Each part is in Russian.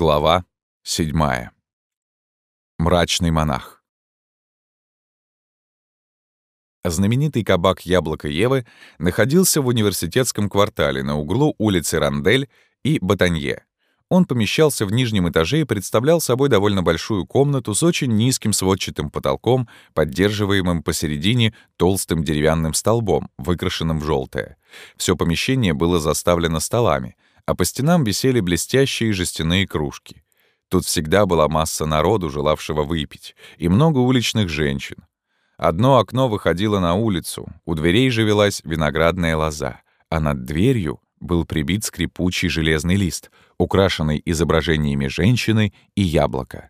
Глава 7. Мрачный монах. Знаменитый кабак «Яблоко Евы» находился в университетском квартале на углу улицы Рандель и Батанье. Он помещался в нижнем этаже и представлял собой довольно большую комнату с очень низким сводчатым потолком, поддерживаемым посередине толстым деревянным столбом, выкрашенным в желтое. Все помещение было заставлено столами — а по стенам висели блестящие жестяные кружки. Тут всегда была масса народу, желавшего выпить, и много уличных женщин. Одно окно выходило на улицу, у дверей же велась виноградная лоза, а над дверью был прибит скрипучий железный лист, украшенный изображениями женщины и яблока.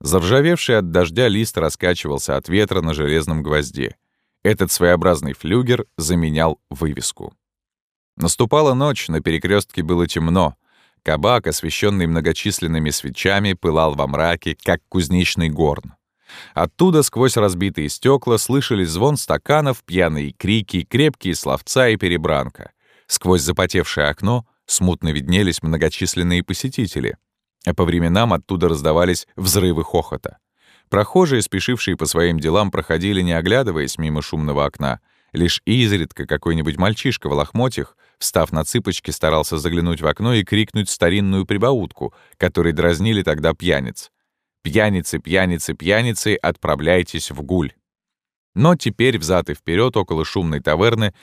Заржавевший от дождя лист раскачивался от ветра на железном гвозде. Этот своеобразный флюгер заменял вывеску. Наступала ночь, на перекрестке было темно. Кабак, освещенный многочисленными свечами, пылал во мраке, как кузнечный горн. Оттуда сквозь разбитые стекла слышались звон стаканов, пьяные крики, крепкие словца и перебранка. Сквозь запотевшее окно смутно виднелись многочисленные посетители, а по временам оттуда раздавались взрывы хохота. Прохожие, спешившие по своим делам, проходили, не оглядываясь мимо шумного окна. Лишь изредка какой-нибудь мальчишка в лохмотьях Встав на цыпочки, старался заглянуть в окно и крикнуть старинную прибаутку, которой дразнили тогда пьяниц. «Пьяницы, пьяницы, пьяницы, отправляйтесь в гуль!» Но теперь взад и вперед около шумной таверны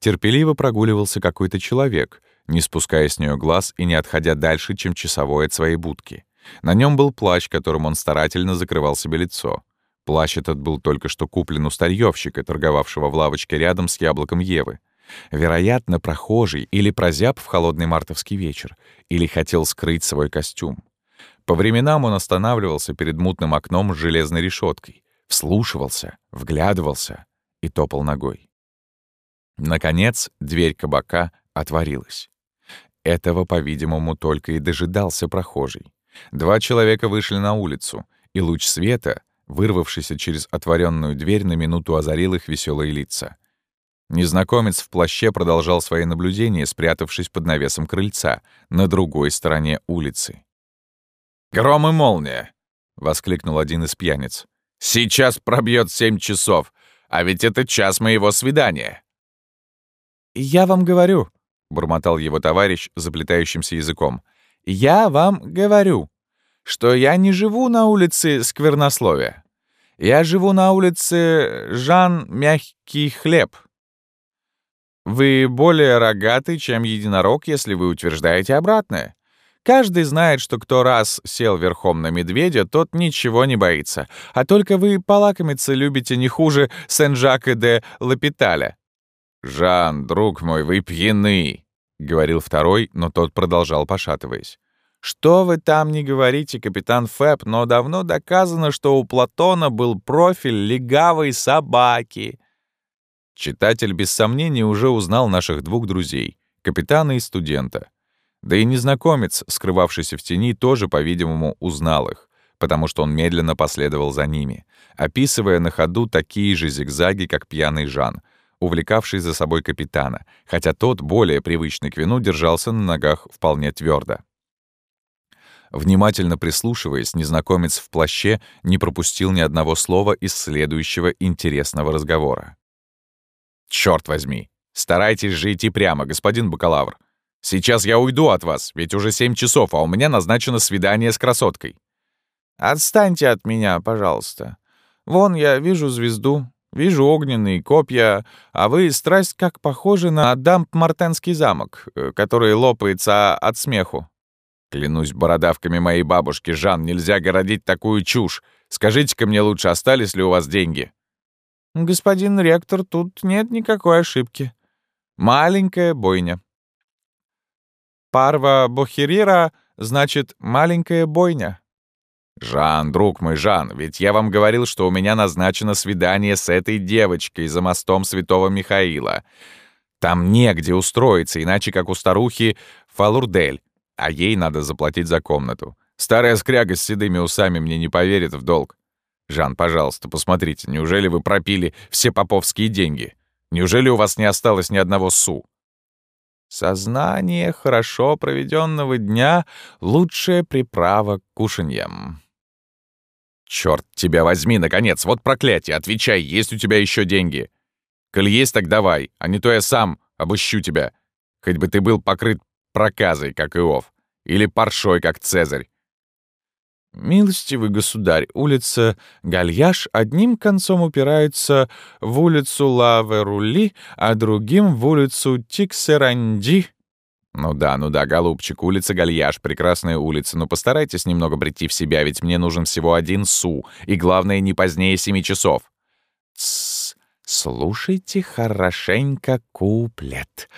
терпеливо прогуливался какой-то человек, не спуская с нее глаз и не отходя дальше, чем часовой от своей будки. На нем был плащ, которым он старательно закрывал себе лицо. Плащ этот был только что куплен у старьёвщика, торговавшего в лавочке рядом с яблоком Евы. Вероятно, прохожий или прозяб в холодный мартовский вечер, или хотел скрыть свой костюм. По временам он останавливался перед мутным окном с железной решеткой, вслушивался, вглядывался и топал ногой. Наконец, дверь кабака отворилась. Этого, по-видимому, только и дожидался прохожий. Два человека вышли на улицу, и луч света, вырвавшийся через отворенную дверь, на минуту озарил их веселые лица. Незнакомец в плаще продолжал свои наблюдения, спрятавшись под навесом крыльца, на другой стороне улицы. «Гром и молния!» — воскликнул один из пьяниц. «Сейчас пробьет семь часов, а ведь это час моего свидания!» «Я вам говорю», — бормотал его товарищ заплетающимся языком, «я вам говорю, что я не живу на улице Сквернословия. Я живу на улице Жан Мягкий Хлеб». Вы более рогатый, чем единорог, если вы утверждаете обратное. Каждый знает, что кто раз сел верхом на медведя, тот ничего не боится. А только вы полакомиться любите не хуже Сен-Жака де Лапиталя. «Жан, друг мой, вы пьяны», — говорил второй, но тот продолжал, пошатываясь. «Что вы там не говорите, капитан Фэб, но давно доказано, что у Платона был профиль легавой собаки». Читатель без сомнения уже узнал наших двух друзей, капитана и студента. Да и незнакомец, скрывавшийся в тени, тоже, по-видимому, узнал их, потому что он медленно последовал за ними, описывая на ходу такие же зигзаги, как пьяный Жан, увлекавший за собой капитана, хотя тот, более привычный к вину, держался на ногах вполне твердо. Внимательно прислушиваясь, незнакомец в плаще не пропустил ни одного слова из следующего интересного разговора. Черт возьми! Старайтесь же идти прямо, господин бакалавр. Сейчас я уйду от вас, ведь уже семь часов, а у меня назначено свидание с красоткой. Отстаньте от меня, пожалуйста. Вон я вижу звезду, вижу огненные копья, а вы страсть как похожи на Дамп-Мартенский замок, э, который лопается от смеху. Клянусь бородавками моей бабушки, Жан, нельзя городить такую чушь. Скажите-ка мне лучше, остались ли у вас деньги? «Господин ректор, тут нет никакой ошибки. Маленькая бойня». «Парва Бохерира значит маленькая бойня». «Жан, друг мой, Жан, ведь я вам говорил, что у меня назначено свидание с этой девочкой за мостом Святого Михаила. Там негде устроиться, иначе как у старухи Фалурдель, а ей надо заплатить за комнату. Старая скряга с седыми усами мне не поверит в долг. «Жан, пожалуйста, посмотрите, неужели вы пропили все поповские деньги? Неужели у вас не осталось ни одного су?» Сознание хорошо проведенного дня — лучшая приправа к кушаньям. Черт тебя возьми, наконец, вот проклятие, отвечай, есть у тебя еще деньги. Коль есть, так давай, а не то я сам обыщу тебя. Хоть бы ты был покрыт проказой, как Иов, или паршой, как Цезарь. Милостивый государь, улица Гальяш одним концом упирается в улицу Лаверули, а другим — в улицу Тиксеранди. Ну да, ну да, голубчик, улица Гальяш, прекрасная улица, но постарайтесь немного прийти в себя, ведь мне нужен всего один су, и главное, не позднее семи часов. Тссс, слушайте хорошенько куплет.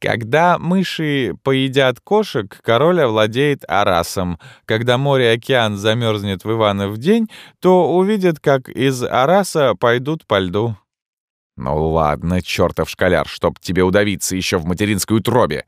Когда мыши поедят кошек, король овладеет Арасом. Когда море и океан замерзнет в Иванов день, то увидят, как из Араса пойдут по льду. «Ну ладно, чертов школяр, чтоб тебе удавиться еще в материнской утробе!»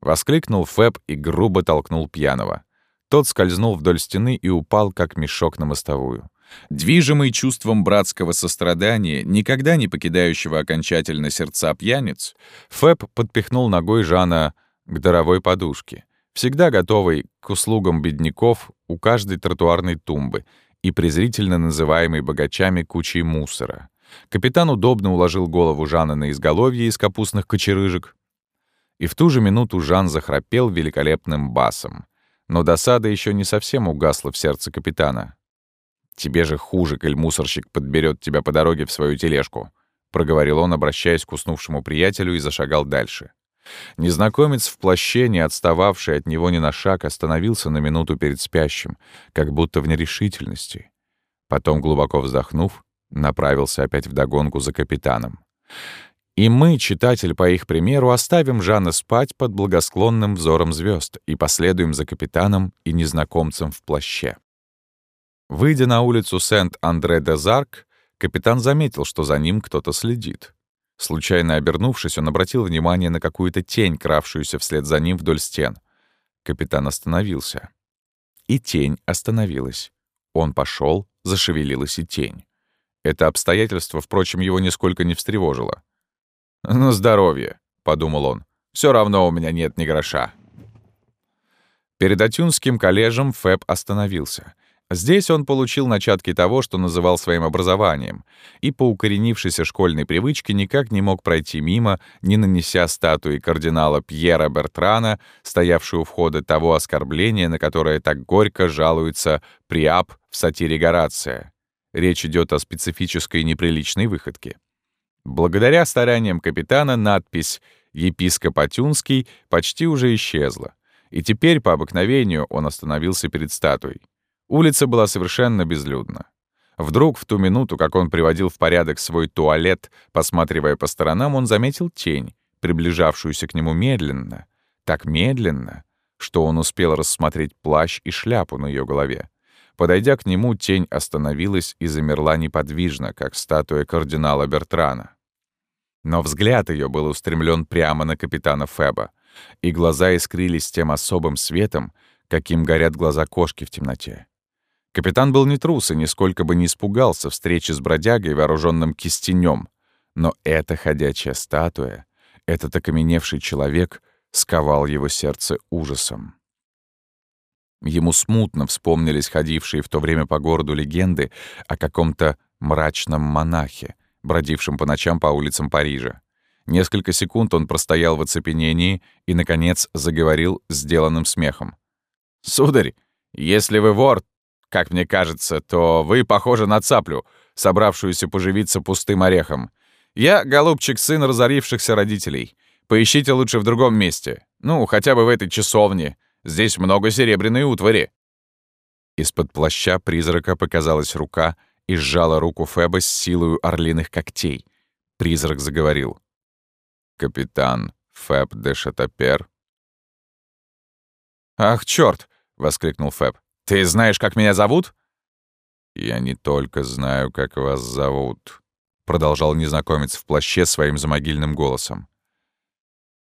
Воскликнул Фэб и грубо толкнул пьяного. Тот скользнул вдоль стены и упал, как мешок на мостовую. Движимый чувством братского сострадания, никогда не покидающего окончательно сердца пьяниц, Фэб подпихнул ногой Жана к даровой подушке, всегда готовой к услугам бедняков у каждой тротуарной тумбы и презрительно называемой богачами кучей мусора. Капитан удобно уложил голову Жана на изголовье из капустных кочерыжек, и в ту же минуту Жан захрапел великолепным басом. Но досада еще не совсем угасла в сердце капитана. «Тебе же хуже, коль мусорщик подберет тебя по дороге в свою тележку», — проговорил он, обращаясь к уснувшему приятелю, и зашагал дальше. Незнакомец в плаще, не отстававший от него ни на шаг, остановился на минуту перед спящим, как будто в нерешительности. Потом, глубоко вздохнув, направился опять вдогонку за капитаном. И мы, читатель, по их примеру, оставим Жана спать под благосклонным взором звезд и последуем за капитаном и незнакомцем в плаще. Выйдя на улицу Сент-Андре-де-Зарк, капитан заметил, что за ним кто-то следит. Случайно обернувшись, он обратил внимание на какую-то тень, кравшуюся вслед за ним вдоль стен. Капитан остановился. И тень остановилась. Он пошел, зашевелилась и тень. Это обстоятельство, впрочем, его нисколько не встревожило. «На здоровье», — подумал он. Все равно у меня нет ни гроша». Перед Атюнским коллежем Фэб остановился. Здесь он получил начатки того, что называл своим образованием, и по укоренившейся школьной привычке никак не мог пройти мимо, не нанеся статуи кардинала Пьера Бертрана, стоявшую у входа того оскорбления, на которое так горько жалуется Приап в сатире Горация. Речь идет о специфической неприличной выходке. Благодаря стараниям капитана надпись «Епископ Атюнский» почти уже исчезла, и теперь по обыкновению он остановился перед статуей. Улица была совершенно безлюдна. Вдруг, в ту минуту, как он приводил в порядок свой туалет, посматривая по сторонам, он заметил тень, приближавшуюся к нему медленно, так медленно, что он успел рассмотреть плащ и шляпу на ее голове. Подойдя к нему, тень остановилась и замерла неподвижно, как статуя кардинала Бертрана. Но взгляд ее был устремлен прямо на капитана Феба, и глаза искрились тем особым светом, каким горят глаза кошки в темноте. Капитан был не трус и нисколько бы не испугался встречи с бродягой, вооруженным кистенем. Но эта ходячая статуя, этот окаменевший человек сковал его сердце ужасом. Ему смутно вспомнились ходившие в то время по городу легенды о каком-то мрачном монахе, бродившем по ночам по улицам Парижа. Несколько секунд он простоял в оцепенении и, наконец, заговорил сделанным смехом. «Сударь, если вы вор, как мне кажется, то вы похожи на цаплю, собравшуюся поживиться пустым орехом. Я, голубчик, сын разорившихся родителей. Поищите лучше в другом месте. Ну, хотя бы в этой часовне. Здесь много серебряной утвари». Из-под плаща призрака показалась рука и сжала руку Феба с силою орлиных когтей. Призрак заговорил. «Капитан Феб де Шатапер?» «Ах, чёрт!» — воскликнул Феб. «Ты знаешь, как меня зовут?» «Я не только знаю, как вас зовут», — продолжал незнакомец в плаще своим замогильным голосом.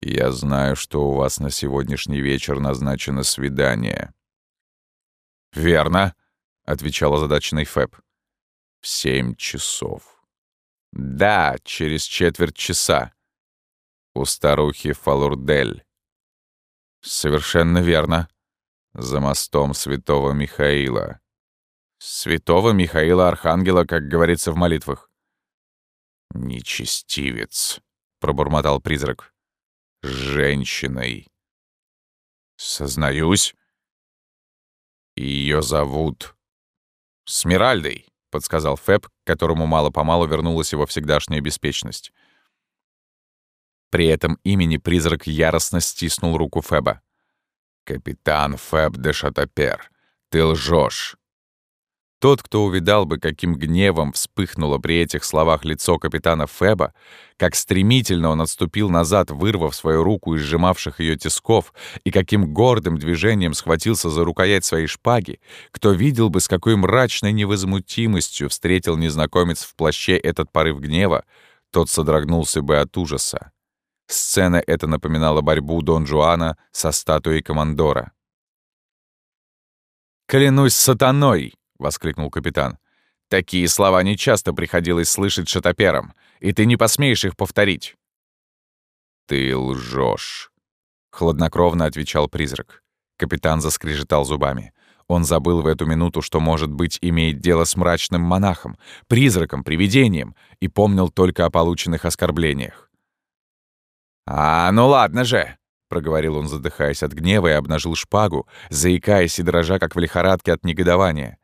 «Я знаю, что у вас на сегодняшний вечер назначено свидание». «Верно», — отвечал озадаченный Фэб. «В семь часов». «Да, через четверть часа». У старухи Фалурдель. Совершенно верно. За мостом святого Михаила. Святого Михаила Архангела, как говорится в молитвах. «Нечестивец», — пробормотал призрак. «С женщиной». «Сознаюсь». Ее зовут Смиральдой, подсказал Фэб, которому мало-помалу вернулась его всегдашняя беспечность. При этом имени призрак яростно стиснул руку Фэба. «Капитан Фэб де Шатапер, ты лжешь. Тот, кто увидал бы, каким гневом вспыхнуло при этих словах лицо капитана Феба, как стремительно он отступил назад, вырвав свою руку из сжимавших ее тисков, и каким гордым движением схватился за рукоять своей шпаги, кто видел бы, с какой мрачной невозмутимостью встретил незнакомец в плаще этот порыв гнева, тот содрогнулся бы от ужаса. Сцена эта напоминала борьбу Дон Жуана со статуей командора. «Клянусь сатаной!» — воскликнул капитан. «Такие слова нечасто приходилось слышать шатоперам, и ты не посмеешь их повторить». «Ты лжешь», — хладнокровно отвечал призрак. Капитан заскрежетал зубами. Он забыл в эту минуту, что, может быть, имеет дело с мрачным монахом, призраком, привидением, и помнил только о полученных оскорблениях. «А, ну ладно же!» — проговорил он, задыхаясь от гнева, и обнажил шпагу, заикаясь и дрожа, как в лихорадке от негодования.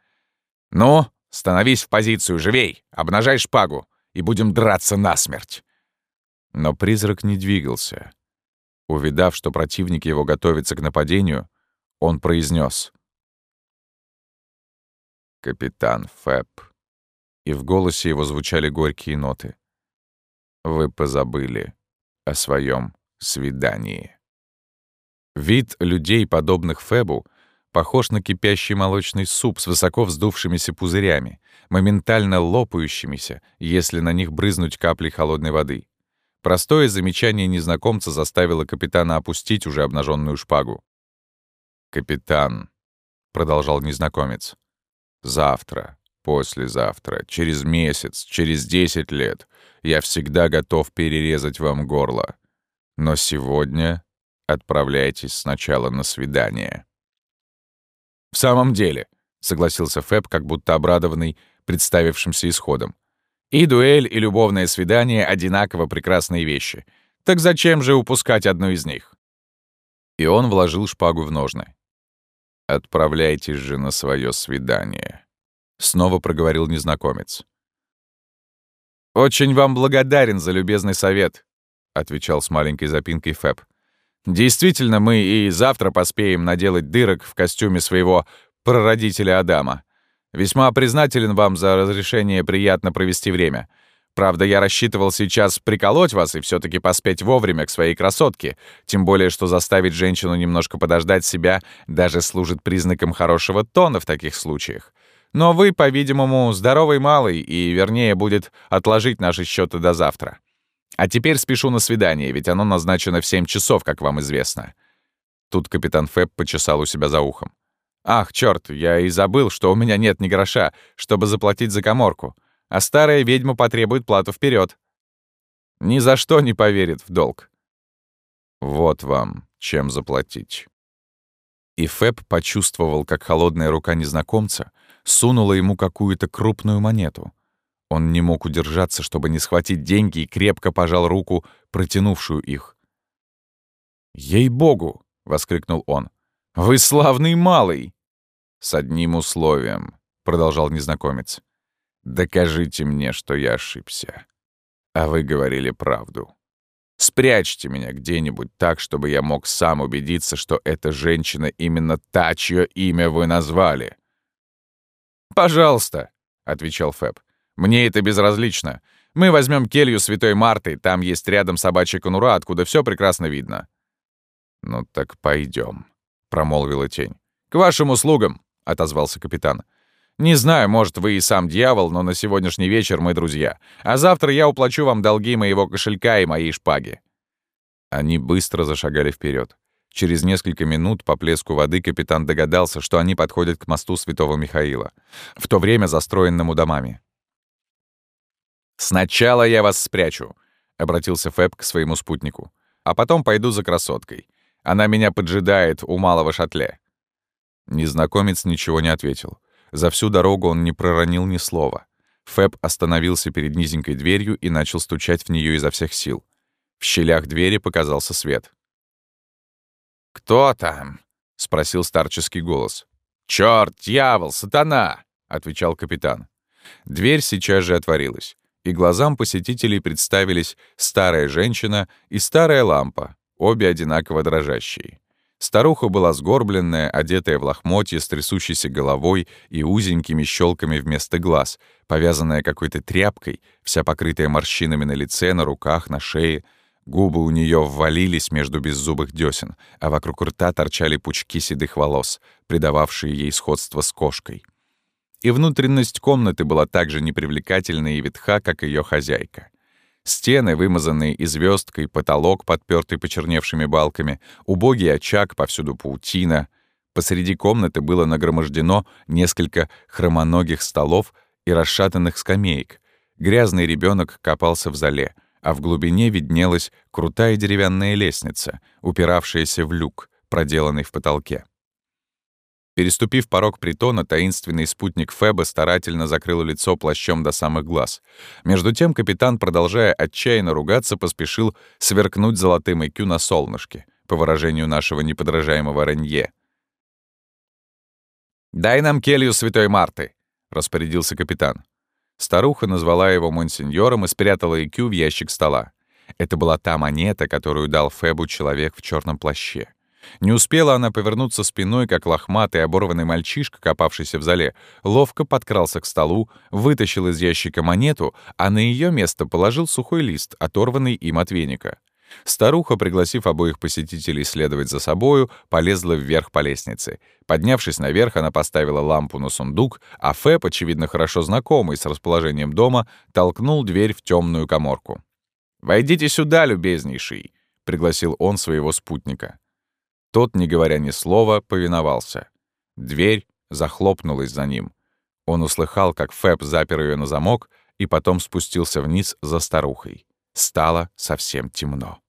«Ну, становись в позицию, живей! Обнажай шпагу, и будем драться насмерть!» Но призрак не двигался. Увидав, что противник его готовится к нападению, он произнес: «Капитан Фэб». И в голосе его звучали горькие ноты. «Вы позабыли о своем свидании». Вид людей, подобных Фэбу, похож на кипящий молочный суп с высоко вздувшимися пузырями, моментально лопающимися, если на них брызнуть капли холодной воды. Простое замечание незнакомца заставило капитана опустить уже обнаженную шпагу. «Капитан», — продолжал незнакомец, — «завтра, послезавтра, через месяц, через десять лет я всегда готов перерезать вам горло. Но сегодня отправляйтесь сначала на свидание». «В самом деле», — согласился Фэб, как будто обрадованный представившимся исходом. «И дуэль, и любовное свидание — одинаково прекрасные вещи. Так зачем же упускать одну из них?» И он вложил шпагу в ножны. «Отправляйтесь же на свое свидание», — снова проговорил незнакомец. «Очень вам благодарен за любезный совет», — отвечал с маленькой запинкой Фэб. Действительно, мы и завтра поспеем наделать дырок в костюме своего прародителя Адама. Весьма признателен вам за разрешение приятно провести время. Правда, я рассчитывал сейчас приколоть вас и все таки поспеть вовремя к своей красотке, тем более, что заставить женщину немножко подождать себя даже служит признаком хорошего тона в таких случаях. Но вы, по-видимому, здоровый малый, и вернее будет отложить наши счеты до завтра. А теперь спешу на свидание, ведь оно назначено в семь часов, как вам известно». Тут капитан Фэб почесал у себя за ухом. «Ах, чёрт, я и забыл, что у меня нет ни гроша, чтобы заплатить за коморку, а старая ведьма потребует плату вперед. Ни за что не поверит в долг». «Вот вам, чем заплатить». И Фэб почувствовал, как холодная рука незнакомца сунула ему какую-то крупную монету — он не мог удержаться, чтобы не схватить деньги, и крепко пожал руку, протянувшую их. «Ей-богу!» — воскликнул он. «Вы славный малый!» «С одним условием», — продолжал незнакомец. «Докажите мне, что я ошибся. А вы говорили правду. Спрячьте меня где-нибудь так, чтобы я мог сам убедиться, что эта женщина именно та, чье имя вы назвали». «Пожалуйста», — отвечал Фэб. Мне это безразлично. Мы возьмем келью Святой Марты, там есть рядом собачья конура, откуда все прекрасно видно». «Ну так пойдем, промолвила тень. «К вашим услугам», — отозвался капитан. «Не знаю, может, вы и сам дьявол, но на сегодняшний вечер мы друзья. А завтра я уплачу вам долги моего кошелька и моей шпаги». Они быстро зашагали вперед. Через несколько минут по плеску воды капитан догадался, что они подходят к мосту Святого Михаила, в то время застроенному домами. «Сначала я вас спрячу», — обратился Фэб к своему спутнику. а потом пойду за красоткой. Она меня поджидает у малого шатле». Незнакомец ничего не ответил. За всю дорогу он не проронил ни слова. Фэб остановился перед низенькой дверью и начал стучать в нее изо всех сил. В щелях двери показался свет. «Кто там?» — спросил старческий голос. «Чёрт, дьявол, сатана!» — отвечал капитан. Дверь сейчас же отворилась, и глазам посетителей представились старая женщина и старая лампа, обе одинаково дрожащие. Старуха была сгорбленная, одетая в лохмотье с трясущейся головой и узенькими щелками вместо глаз, повязанная какой-то тряпкой, вся покрытая морщинами на лице, на руках, на шее. Губы у нее ввалились между беззубых десен, а вокруг рта торчали пучки седых волос, придававшие ей сходство с кошкой. И внутренность комнаты была так же непривлекательна и ветха, как ее хозяйка. Стены, вымазанные и звездкой, потолок, подпертый почерневшими балками, убогий очаг, повсюду паутина. Посреди комнаты было нагромождено несколько хромоногих столов и расшатанных скамеек. Грязный ребенок копался в зале, а в глубине виднелась крутая деревянная лестница, упиравшаяся в люк, проделанный в потолке. Переступив порог притона, таинственный спутник Феба старательно закрыл лицо плащом до самых глаз. Между тем капитан, продолжая отчаянно ругаться, поспешил сверкнуть золотым икю на солнышке, по выражению нашего неподражаемого Ренье. «Дай нам келью святой Марты», — распорядился капитан. Старуха назвала его монсеньором и спрятала икю в ящик стола. Это была та монета, которую дал Фебу человек в черном плаще. Не успела она повернуться спиной, как лохматый оборванный мальчишка, копавшийся в зале, ловко подкрался к столу, вытащил из ящика монету, а на ее место положил сухой лист, оторванный им от веника. Старуха, пригласив обоих посетителей следовать за собою, полезла вверх по лестнице. Поднявшись наверх, она поставила лампу на сундук, а Фэб, очевидно хорошо знакомый с расположением дома, толкнул дверь в темную коморку. «Войдите сюда, любезнейший», — пригласил он своего спутника. Тот, не говоря ни слова, повиновался. Дверь захлопнулась за ним. Он услыхал, как Фэб запер ее на замок и потом спустился вниз за старухой. Стало совсем темно.